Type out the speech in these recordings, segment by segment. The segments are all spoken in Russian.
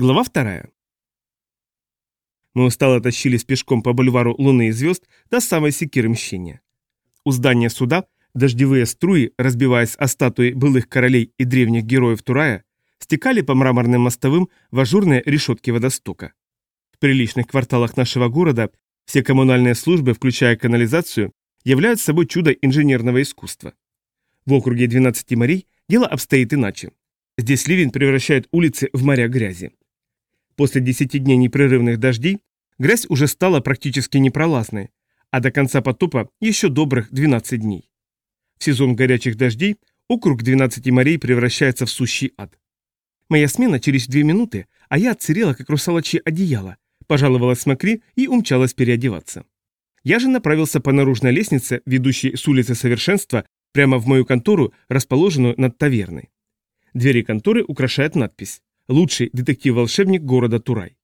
Глава вторая. Мы устало тащились пешком по бульвару Луны и звезд до самой секиры мщения. У здания суда дождевые струи, разбиваясь о статуи былых королей и древних героев Турая, стекали по мраморным мостовым в ажурные решетки водостока. В приличных кварталах нашего города все коммунальные службы, включая канализацию, являют собой чудо инженерного искусства. В округе 12 морей дело обстоит иначе. Здесь ливень превращает улицы в моря грязи. После 10 дней непрерывных дождей грязь уже стала практически непролазной, а до конца потопа еще добрых 12 дней. В сезон горячих дождей округ 12 морей превращается в сущий ад. Моя смена через две минуты, а я отсырела, как русалочье одеяло, пожаловалась Макри и умчалась переодеваться. Я же направился по наружной лестнице, ведущей с улицы Совершенства, прямо в мою контору, расположенную над таверной. Двери конторы украшает надпись лучший детектив-волшебник города Турай.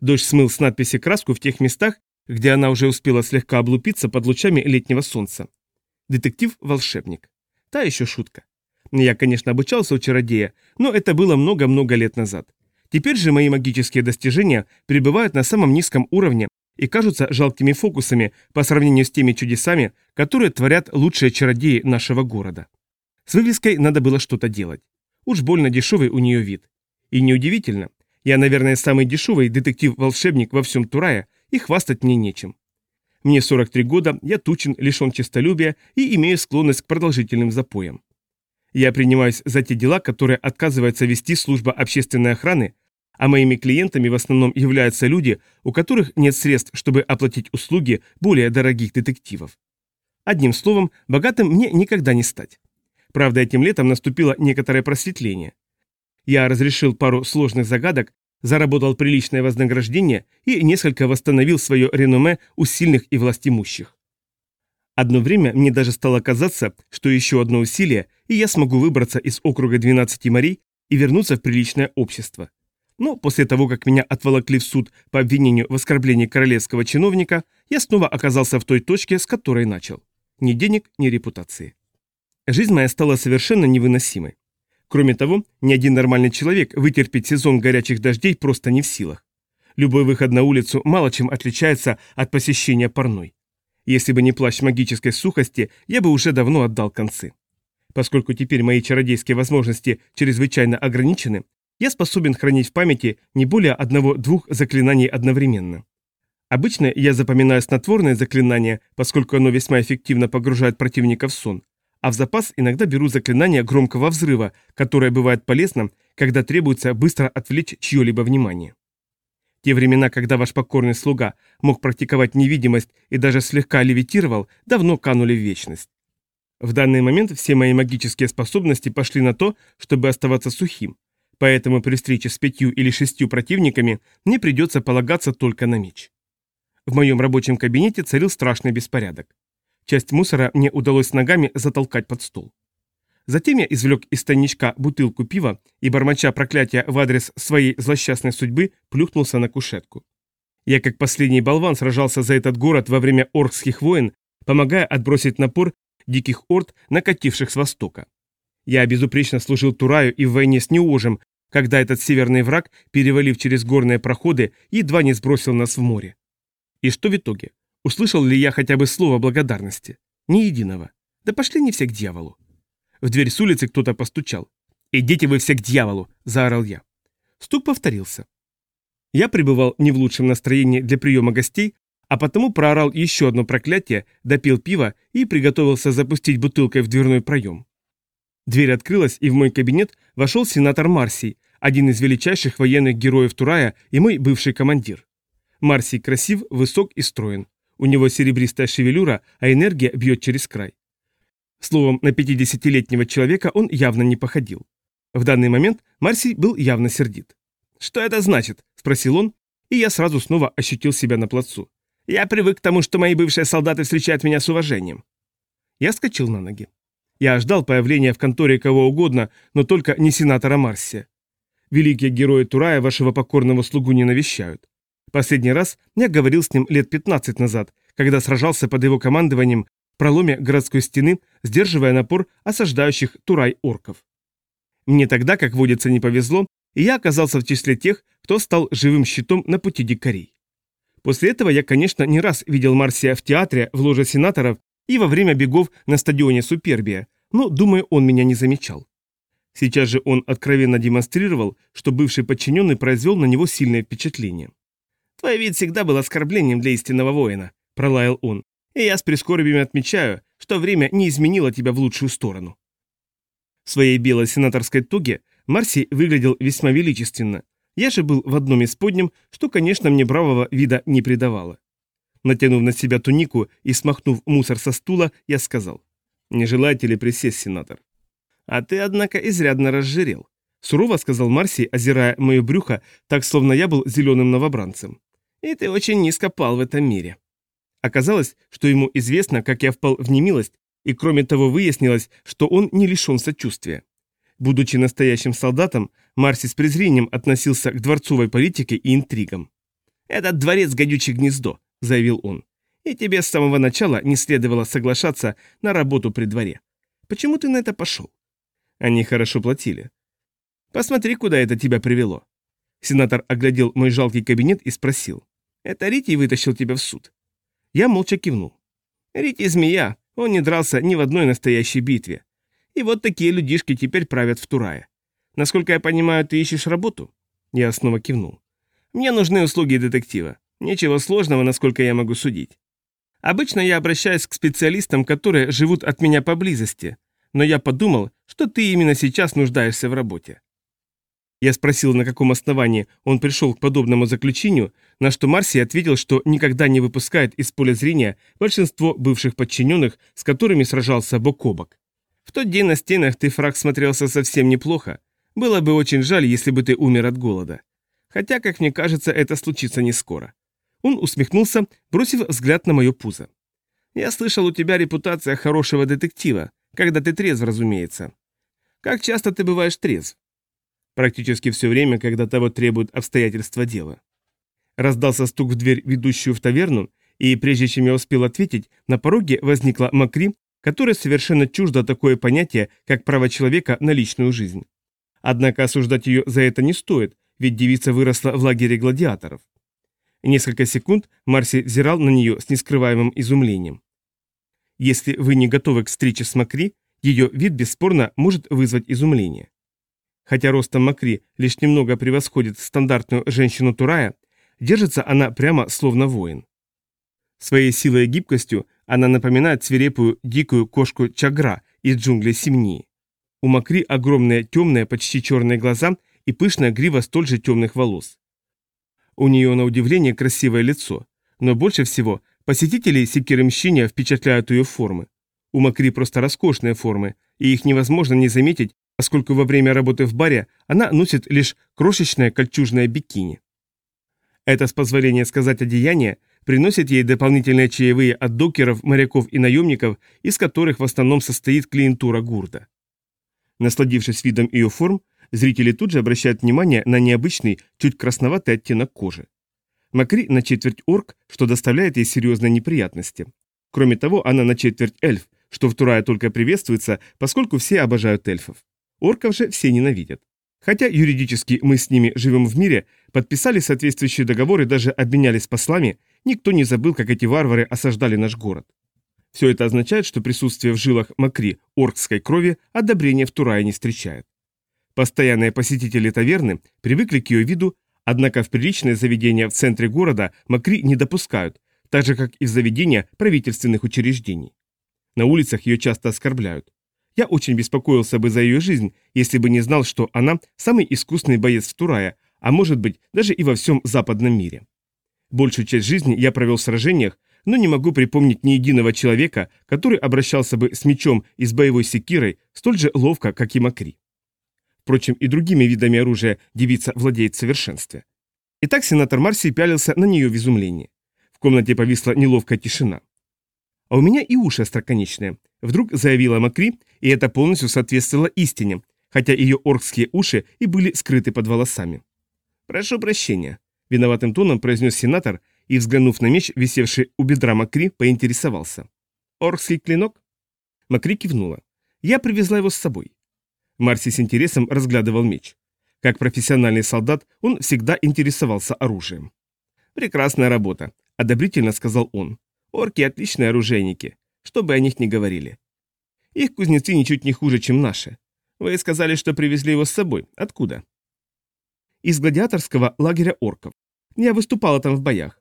Дождь смыл с надписи краску в тех местах, где она уже успела слегка облупиться под лучами летнего солнца. Детектив-волшебник. Та еще шутка. Я, конечно, обучался у чародея, но это было много-много лет назад. Теперь же мои магические достижения пребывают на самом низком уровне и кажутся жалкими фокусами по сравнению с теми чудесами, которые творят лучшие чародеи нашего города. С вывеской надо было что-то делать. Уж больно дешевый у нее вид. И неудивительно, я, наверное, самый дешевый детектив-волшебник во всем Турае, и хвастать мне нечем. Мне 43 года, я тучен, лишен честолюбия и имею склонность к продолжительным запоям. Я принимаюсь за те дела, которые отказывается вести служба общественной охраны, а моими клиентами в основном являются люди, у которых нет средств, чтобы оплатить услуги более дорогих детективов. Одним словом, богатым мне никогда не стать. Правда, этим летом наступило некоторое просветление. Я разрешил пару сложных загадок, заработал приличное вознаграждение и несколько восстановил свое реноме у сильных и властимущих. Одно время мне даже стало казаться, что еще одно усилие, и я смогу выбраться из округа 12 морей и вернуться в приличное общество. Но после того, как меня отволокли в суд по обвинению в оскорблении королевского чиновника, я снова оказался в той точке, с которой начал. Ни денег, ни репутации. Жизнь моя стала совершенно невыносимой. Кроме того, ни один нормальный человек вытерпеть сезон горячих дождей просто не в силах. Любой выход на улицу мало чем отличается от посещения парной. Если бы не плащ магической сухости, я бы уже давно отдал концы. Поскольку теперь мои чародейские возможности чрезвычайно ограничены, я способен хранить в памяти не более одного-двух заклинаний одновременно. Обычно я запоминаю снотворное заклинание, поскольку оно весьма эффективно погружает противника в сон, а в запас иногда беру заклинание громкого взрыва, которое бывает полезным, когда требуется быстро отвлечь чье-либо внимание. Те времена, когда ваш покорный слуга мог практиковать невидимость и даже слегка левитировал, давно канули в вечность. В данный момент все мои магические способности пошли на то, чтобы оставаться сухим, поэтому при встрече с пятью или шестью противниками мне придется полагаться только на меч. В моем рабочем кабинете царил страшный беспорядок. Часть мусора мне удалось ногами затолкать под стол. Затем я извлек из тайничка бутылку пива и, бормоча проклятия в адрес своей злосчастной судьбы, плюхнулся на кушетку. Я, как последний болван, сражался за этот город во время оркских войн, помогая отбросить напор диких орд, накативших с востока. Я безупречно служил Тураю и в войне с Неожем, когда этот северный враг, перевалив через горные проходы, едва не сбросил нас в море. И что в итоге? Услышал ли я хотя бы слово благодарности? Ни единого. Да пошли не все к дьяволу. В дверь с улицы кто-то постучал. «Идите вы все к дьяволу!» – заорал я. Стук повторился. Я пребывал не в лучшем настроении для приема гостей, а потому проорал еще одно проклятие, допил пиво и приготовился запустить бутылкой в дверной проем. Дверь открылась, и в мой кабинет вошел сенатор Марсий, один из величайших военных героев Турая и мой бывший командир. Марсий красив, высок и строен. У него серебристая шевелюра, а энергия бьет через край. Словом, на 50-летнего человека он явно не походил. В данный момент Марсий был явно сердит. «Что это значит?» – спросил он, и я сразу снова ощутил себя на плацу. «Я привык к тому, что мои бывшие солдаты встречают меня с уважением». Я скочил на ноги. Я ждал появления в конторе кого угодно, но только не сенатора Марсия. Великие герои Турая вашего покорного слугу не навещают. Последний раз я говорил с ним лет 15 назад, когда сражался под его командованием в проломе городской стены, сдерживая напор осаждающих Турай-орков. Мне тогда, как водится, не повезло, и я оказался в числе тех, кто стал живым щитом на пути дикарей. После этого я, конечно, не раз видел Марсия в театре, в ложе сенаторов и во время бегов на стадионе Супербия, но, думаю, он меня не замечал. Сейчас же он откровенно демонстрировал, что бывший подчиненный произвел на него сильное впечатление. «Твой вид всегда был оскорблением для истинного воина», – пролаял он. «И я с прискорбием отмечаю, что время не изменило тебя в лучшую сторону». В своей белой сенаторской туге Марси выглядел весьма величественно. Я же был в одном из подням, что, конечно, мне бравого вида не придавало. Натянув на себя тунику и смахнув мусор со стула, я сказал. «Не желаете ли присесть, сенатор?» «А ты, однако, изрядно разжирел», — сурово сказал Марси, озирая мое брюхо, так, словно я был зеленым новобранцем. «И ты очень низко пал в этом мире». Оказалось, что ему известно, как я впал в немилость, и кроме того выяснилось, что он не лишен сочувствия. Будучи настоящим солдатом, Марси с презрением относился к дворцовой политике и интригам. «Этот дворец – гадючее гнездо», – заявил он. «И тебе с самого начала не следовало соглашаться на работу при дворе. Почему ты на это пошел? Они хорошо платили. Посмотри, куда это тебя привело. Сенатор оглядел мой жалкий кабинет и спросил. Это Рити вытащил тебя в суд? Я молча кивнул. Рити змея, он не дрался ни в одной настоящей битве. И вот такие людишки теперь правят в Турае. Насколько я понимаю, ты ищешь работу? Я снова кивнул. Мне нужны услуги детектива. Ничего сложного, насколько я могу судить. Обычно я обращаюсь к специалистам, которые живут от меня поблизости, но я подумал, что ты именно сейчас нуждаешься в работе. Я спросил, на каком основании он пришел к подобному заключению, на что Марси ответил, что никогда не выпускает из поля зрения большинство бывших подчиненных, с которыми сражался бок о бок. В тот день на стенах ты фраг смотрелся совсем неплохо. Было бы очень жаль, если бы ты умер от голода. Хотя, как мне кажется, это случится не скоро. Он усмехнулся, бросив взгляд на мое пузо. Я слышал, у тебя репутация хорошего детектива, когда ты трезв, разумеется. Как часто ты бываешь трезв? Практически все время, когда того требуют обстоятельства дела. Раздался стук в дверь, ведущую в таверну, и прежде чем я успел ответить, на пороге возникла Макри, которая совершенно чуждо такое понятие, как право человека на личную жизнь. Однако осуждать ее за это не стоит, ведь девица выросла в лагере гладиаторов. Несколько секунд Марси взирал на нее с нескрываемым изумлением. Если вы не готовы к встрече с Макри, ее вид бесспорно может вызвать изумление. Хотя ростом Макри лишь немного превосходит стандартную женщину Турая, держится она прямо словно воин. Своей силой и гибкостью она напоминает свирепую дикую кошку Чагра из джунглей Семнии. У Макри огромные темные, почти черные глаза и пышная грива столь же темных волос. У нее на удивление красивое лицо, но больше всего Посетители секиры мщения впечатляют ее формы. У Макри просто роскошные формы, и их невозможно не заметить, поскольку во время работы в баре она носит лишь крошечное кольчужное бикини. Это, с позволения сказать одеяние, приносит ей дополнительные чаевые от докеров, моряков и наемников, из которых в основном состоит клиентура гурда. Насладившись видом ее форм, зрители тут же обращают внимание на необычный, чуть красноватый оттенок кожи. Макри на четверть орк, что доставляет ей серьезные неприятности. Кроме того, она на четверть эльф, что в Турае только приветствуется, поскольку все обожают эльфов. Орков же все ненавидят. Хотя юридически мы с ними живем в мире, подписали соответствующие договоры, даже обменялись послами, никто не забыл, как эти варвары осаждали наш город. Все это означает, что присутствие в жилах Макри оркской крови одобрения в Турае не встречает. Постоянные посетители таверны привыкли к ее виду Однако в приличные заведения в центре города Макри не допускают, так же как и в заведения правительственных учреждений. На улицах ее часто оскорбляют. Я очень беспокоился бы за ее жизнь, если бы не знал, что она самый искусный боец в Турае, а может быть даже и во всем западном мире. Большую часть жизни я провел в сражениях, но не могу припомнить ни единого человека, который обращался бы с мечом и с боевой секирой столь же ловко, как и Макри. Впрочем, и другими видами оружия девица владеет совершенстве. Итак, сенатор Марси пялился на нее в изумлении. В комнате повисла неловкая тишина. «А у меня и уши остроконечные», — вдруг заявила Макри, и это полностью соответствовало истине, хотя ее оркские уши и были скрыты под волосами. «Прошу прощения», — виноватым тоном произнес сенатор и, взглянув на меч, висевший у бедра Макри, поинтересовался. «Оркский клинок?» Макри кивнула. «Я привезла его с собой. Марси с интересом разглядывал меч. Как профессиональный солдат он всегда интересовался оружием. «Прекрасная работа», — одобрительно сказал он. «Орки — отличные оружейники, что бы о них ни говорили. Их кузнецы ничуть не хуже, чем наши. Вы сказали, что привезли его с собой. Откуда?» «Из гладиаторского лагеря орков. Я выступала там в боях.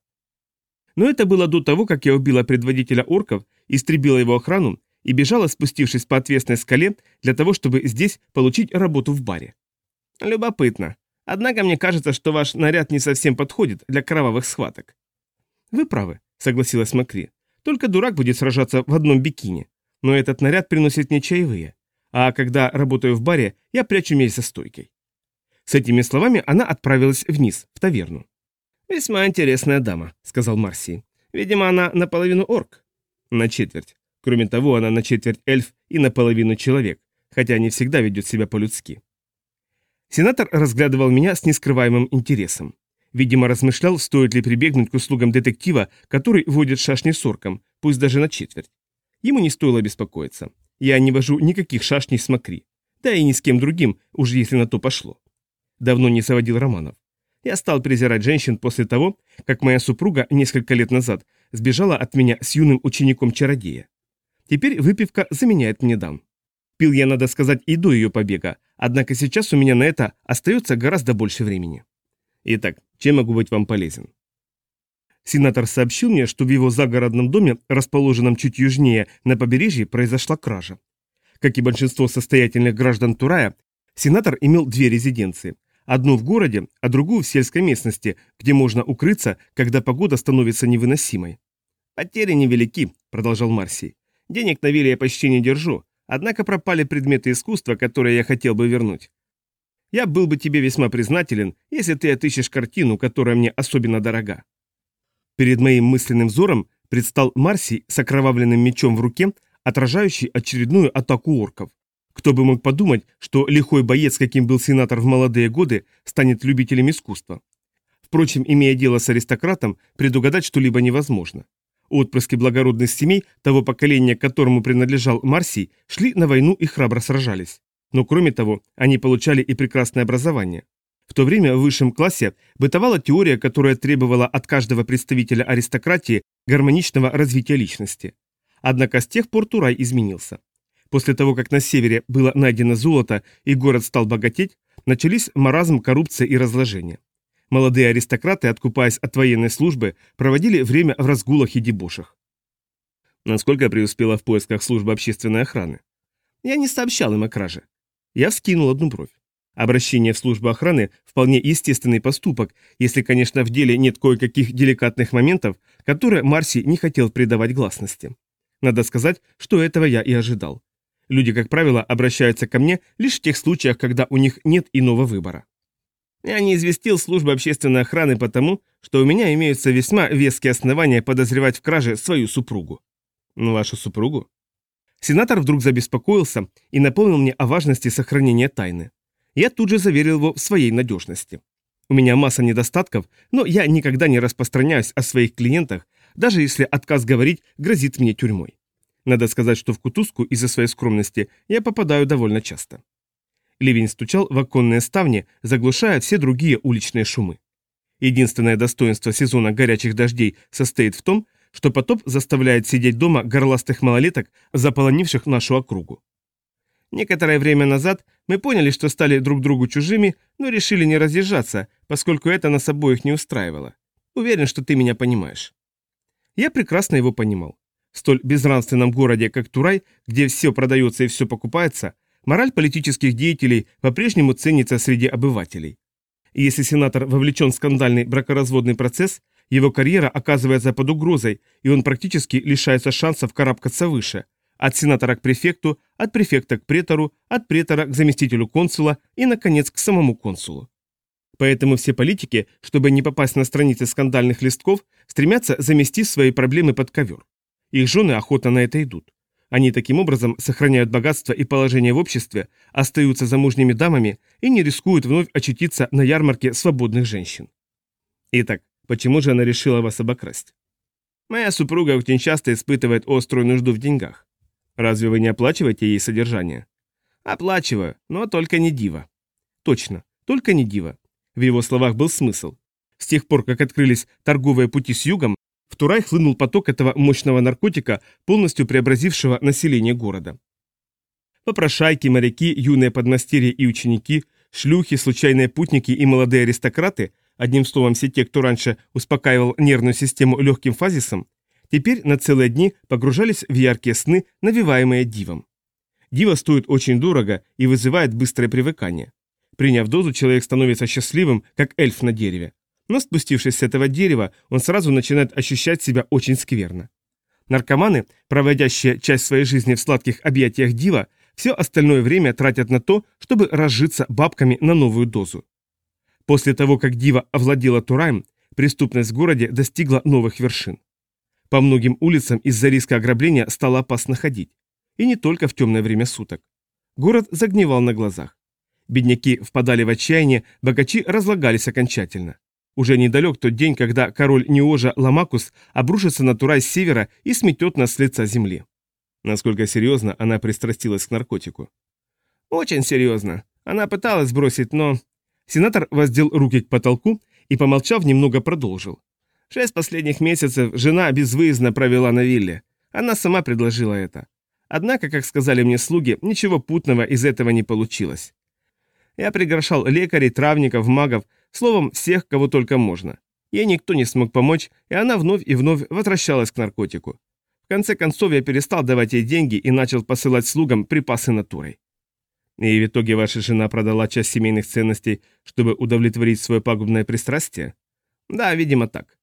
Но это было до того, как я убила предводителя орков, истребила его охрану и бежала, спустившись по отвесной скале, для того, чтобы здесь получить работу в баре. Любопытно. Однако мне кажется, что ваш наряд не совсем подходит для кровавых схваток. Вы правы, согласилась Макри. Только дурак будет сражаться в одном бикини. Но этот наряд приносит мне чаевые. А когда работаю в баре, я прячу мель за стойкой. С этими словами она отправилась вниз, в таверну. «Весьма интересная дама», — сказал Марси. «Видимо, она наполовину орк». «На четверть. Кроме того, она на четверть эльф и наполовину человек, хотя не всегда ведет себя по-людски». Сенатор разглядывал меня с нескрываемым интересом. Видимо, размышлял, стоит ли прибегнуть к услугам детектива, который водит шашни с орком, пусть даже на четверть. Ему не стоило беспокоиться. Я не вожу никаких шашней с Макри. Да и ни с кем другим, уж если на то пошло. Давно не заводил романов. Я стал презирать женщин после того, как моя супруга несколько лет назад сбежала от меня с юным учеником-чародея. Теперь выпивка заменяет мне дам. Пил я, надо сказать, и до ее побега, однако сейчас у меня на это остается гораздо больше времени. Итак, чем могу быть вам полезен? Сенатор сообщил мне, что в его загородном доме, расположенном чуть южнее на побережье, произошла кража. Как и большинство состоятельных граждан Турая, сенатор имел две резиденции – Одну в городе, а другую в сельской местности, где можно укрыться, когда погода становится невыносимой. «Потери невелики», — продолжал Марсий. «Денег на вилле я почти не держу, однако пропали предметы искусства, которые я хотел бы вернуть. Я был бы тебе весьма признателен, если ты отыщешь картину, которая мне особенно дорога». Перед моим мысленным взором предстал Марсий с окровавленным мечом в руке, отражающий очередную атаку орков. Кто бы мог подумать, что лихой боец, каким был сенатор в молодые годы, станет любителем искусства. Впрочем, имея дело с аристократом, предугадать что-либо невозможно. Отпрыски благородных семей того поколения, которому принадлежал Марсий, шли на войну и храбро сражались. Но кроме того, они получали и прекрасное образование. В то время в высшем классе бытовала теория, которая требовала от каждого представителя аристократии гармоничного развития личности. Однако с тех пор Турай изменился. После того, как на севере было найдено золото и город стал богатеть, начались маразм, коррупция и разложение. Молодые аристократы, откупаясь от военной службы, проводили время в разгулах и дебошах. Насколько преуспела в поисках службы общественной охраны? Я не сообщал им о краже. Я вскинул одну бровь. Обращение в службу охраны – вполне естественный поступок, если, конечно, в деле нет кое-каких деликатных моментов, которые Марси не хотел придавать гласности. Надо сказать, что этого я и ожидал. Люди, как правило, обращаются ко мне лишь в тех случаях, когда у них нет иного выбора. Я не известил службу общественной охраны потому, что у меня имеются весьма веские основания подозревать в краже свою супругу. Ну, вашу супругу? Сенатор вдруг забеспокоился и напомнил мне о важности сохранения тайны. Я тут же заверил его в своей надежности. У меня масса недостатков, но я никогда не распространяюсь о своих клиентах, даже если отказ говорить грозит мне тюрьмой. Надо сказать, что в кутузку из-за своей скромности я попадаю довольно часто. Ливень стучал в оконные ставни, заглушая все другие уличные шумы. Единственное достоинство сезона горячих дождей состоит в том, что потоп заставляет сидеть дома горластых малолеток, заполонивших нашу округу. Некоторое время назад мы поняли, что стали друг другу чужими, но решили не разъезжаться, поскольку это нас обоих не устраивало. Уверен, что ты меня понимаешь. Я прекрасно его понимал. В столь безнравственном городе, как Турай, где все продается и все покупается, мораль политических деятелей по-прежнему ценится среди обывателей. И если сенатор вовлечен в скандальный бракоразводный процесс, его карьера оказывается под угрозой, и он практически лишается шансов карабкаться выше, от сенатора к префекту, от префекта к претору, от претора к заместителю консула и, наконец, к самому консулу. Поэтому все политики, чтобы не попасть на страницы скандальных листков, стремятся замести свои проблемы под ковер. Их жены охотно на это идут. Они таким образом сохраняют богатство и положение в обществе, остаются замужними дамами и не рискуют вновь очутиться на ярмарке свободных женщин. Итак, почему же она решила вас обокрасть? Моя супруга очень часто испытывает острую нужду в деньгах. Разве вы не оплачиваете ей содержание? Оплачиваю, но только не дива. Точно, Только не Дива. В его словах был смысл. С тех пор, как открылись торговые пути с югом, в Турай хлынул поток этого мощного наркотика, полностью преобразившего население города. Попрошайки, моряки, юные подмастерья и ученики, шлюхи, случайные путники и молодые аристократы, одним словом все те, кто раньше успокаивал нервную систему легким фазисом, теперь на целые дни погружались в яркие сны, навиваемые дивом. Дива стоит очень дорого и вызывает быстрое привыкание. Приняв дозу, человек становится счастливым, как эльф на дереве. Но спустившись с этого дерева, он сразу начинает ощущать себя очень скверно. Наркоманы, проводящие часть своей жизни в сладких объятиях дива, все остальное время тратят на то, чтобы разжиться бабками на новую дозу. После того, как дива овладела Тураем, преступность в городе достигла новых вершин. По многим улицам из-за риска ограбления стало опасно ходить. И не только в темное время суток. Город загнивал на глазах. Бедняки впадали в отчаяние, богачи разлагались окончательно. Уже недалек тот день, когда король Неожа Ламакус обрушится на Турай с севера и сметет нас с лица земли. Насколько серьезно она пристрастилась к наркотику? Очень серьезно. Она пыталась бросить, но... Сенатор воздел руки к потолку и, помолчав, немного продолжил. Шесть последних месяцев жена безвыездно провела на вилле. Она сама предложила это. Однако, как сказали мне слуги, ничего путного из этого не получилось. Я приглашал лекарей, травников, магов, Словом, всех, кого только можно. Ей никто не смог помочь, и она вновь и вновь возвращалась к наркотику. В конце концов, я перестал давать ей деньги и начал посылать слугам припасы натурой. И в итоге ваша жена продала часть семейных ценностей, чтобы удовлетворить свое пагубное пристрастие? Да, видимо так.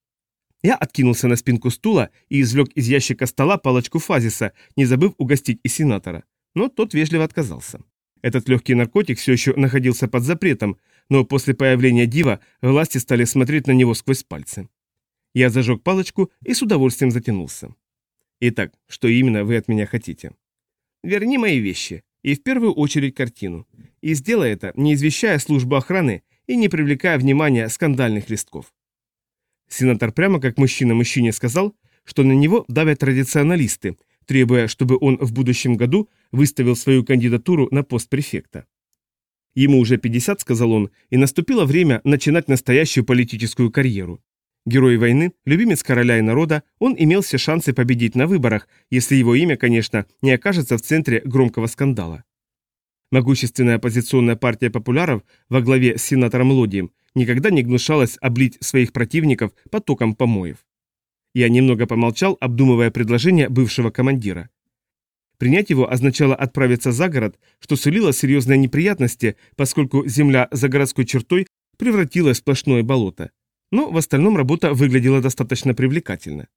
Я откинулся на спинку стула и извлек из ящика стола палочку фазиса, не забыв угостить и сенатора. Но тот вежливо отказался. Этот легкий наркотик все еще находился под запретом, но после появления Дива власти стали смотреть на него сквозь пальцы. Я зажег палочку и с удовольствием затянулся. Итак, что именно вы от меня хотите? Верни мои вещи, и в первую очередь картину. И сделай это, не извещая службу охраны и не привлекая внимания скандальных листков. Сенатор прямо как мужчина мужчине сказал, что на него давят традиционалисты, требуя, чтобы он в будущем году выставил свою кандидатуру на пост префекта. Ему уже 50, сказал он, и наступило время начинать настоящую политическую карьеру. Герой войны, любимец короля и народа, он имел все шансы победить на выборах, если его имя, конечно, не окажется в центре громкого скандала. Могущественная оппозиционная партия популяров во главе с сенатором Лодием никогда не гнушалась облить своих противников потоком помоев. Я немного помолчал, обдумывая предложение бывшего командира. Принять его означало отправиться за город, что сулило серьезные неприятности, поскольку земля за городской чертой превратилась в сплошное болото. Но в остальном работа выглядела достаточно привлекательно.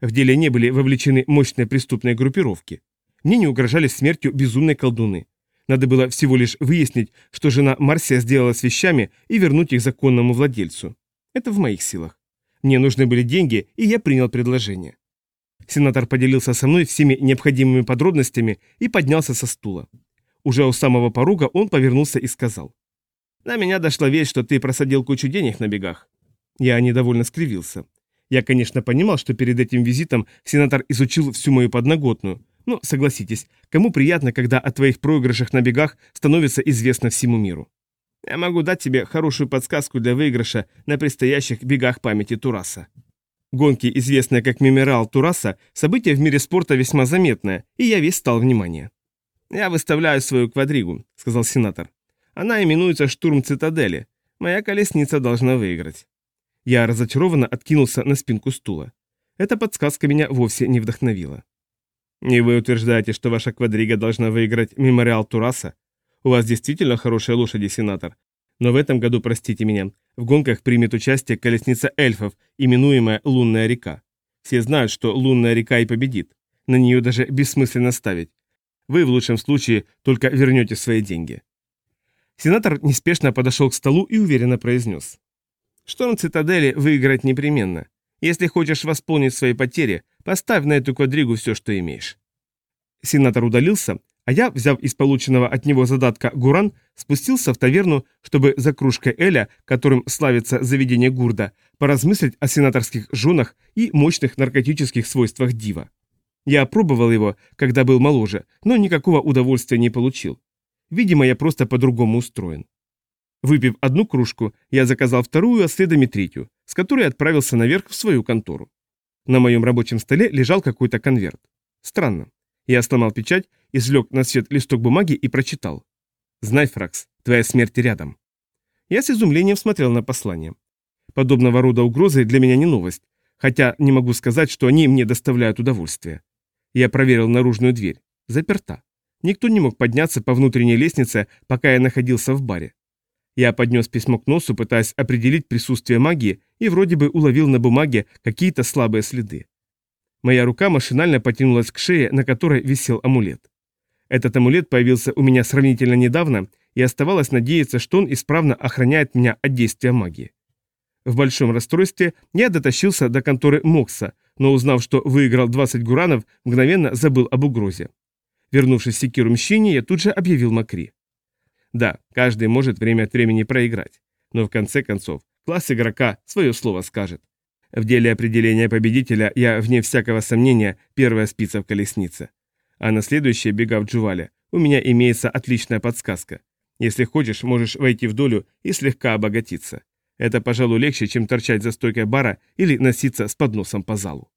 В деле не были вовлечены мощные преступные группировки. Мне не угрожали смертью безумной колдуны. Надо было всего лишь выяснить, что жена Марсия сделала с вещами и вернуть их законному владельцу. Это в моих силах. Мне нужны были деньги, и я принял предложение. Сенатор поделился со мной всеми необходимыми подробностями и поднялся со стула. Уже у самого порога он повернулся и сказал. «На меня дошла весть, что ты просадил кучу денег на бегах». Я недовольно скривился. Я, конечно, понимал, что перед этим визитом сенатор изучил всю мою подноготную, но, согласитесь, кому приятно, когда о твоих проигрышах на бегах становится известно всему миру. Я могу дать тебе хорошую подсказку для выигрыша на предстоящих бегах памяти Тураса. Гонки, известные как Меморал Тураса, событие в мире спорта весьма заметное, и я весь стал внимание. «Я выставляю свою квадригу», — сказал сенатор. «Она именуется «Штурм цитадели». Моя колесница должна выиграть». Я разочарованно откинулся на спинку стула. Эта подсказка меня вовсе не вдохновила. «И вы утверждаете, что ваша квадрига должна выиграть мемориал Тураса? У вас действительно хорошие лошади, сенатор, но в этом году, простите меня, в гонках примет участие колесница эльфов, именуемая Лунная река. Все знают, что Лунная река и победит. На нее даже бессмысленно ставить. Вы в лучшем случае только вернете свои деньги. Сенатор неспешно подошел к столу и уверенно произнес. Шторм цитадели выиграть непременно. Если хочешь восполнить свои потери, поставь на эту квадригу все, что имеешь. Сенатор удалился, а я, взяв из полученного от него задатка гуран, спустился в таверну, чтобы за кружкой Эля, которым славится заведение Гурда, поразмыслить о сенаторских женах и мощных наркотических свойствах дива. Я опробовал его, когда был моложе, но никакого удовольствия не получил. Видимо, я просто по-другому устроен. Выпив одну кружку, я заказал вторую, а следом и третью, с которой отправился наверх в свою контору. На моем рабочем столе лежал какой-то конверт. Странно. Я сломал печать, извлек на свет листок бумаги и прочитал. «Знай, Фракс, твоя смерть рядом». Я с изумлением смотрел на послание. Подобного рода угрозы для меня не новость, хотя не могу сказать, что они мне доставляют удовольствие. Я проверил наружную дверь. Заперта. Никто не мог подняться по внутренней лестнице, пока я находился в баре. Я поднес письмо к носу, пытаясь определить присутствие магии, и вроде бы уловил на бумаге какие-то слабые следы. Моя рука машинально потянулась к шее, на которой висел амулет. Этот амулет появился у меня сравнительно недавно, и оставалось надеяться, что он исправно охраняет меня от действия магии. В большом расстройстве я дотащился до конторы Мокса, но узнав, что выиграл 20 гуранов, мгновенно забыл об угрозе. Вернувшись в секиру мщения, я тут же объявил Макри. Да, каждый может время от времени проиграть, но в конце концов класс игрока свое слово скажет. В деле определения победителя я, вне всякого сомнения, первая спица в колеснице. А на следующее бега в Джувале у меня имеется отличная подсказка. Если хочешь, можешь войти в долю и слегка обогатиться. Это, пожалуй, легче, чем торчать за стойкой бара или носиться с подносом по залу.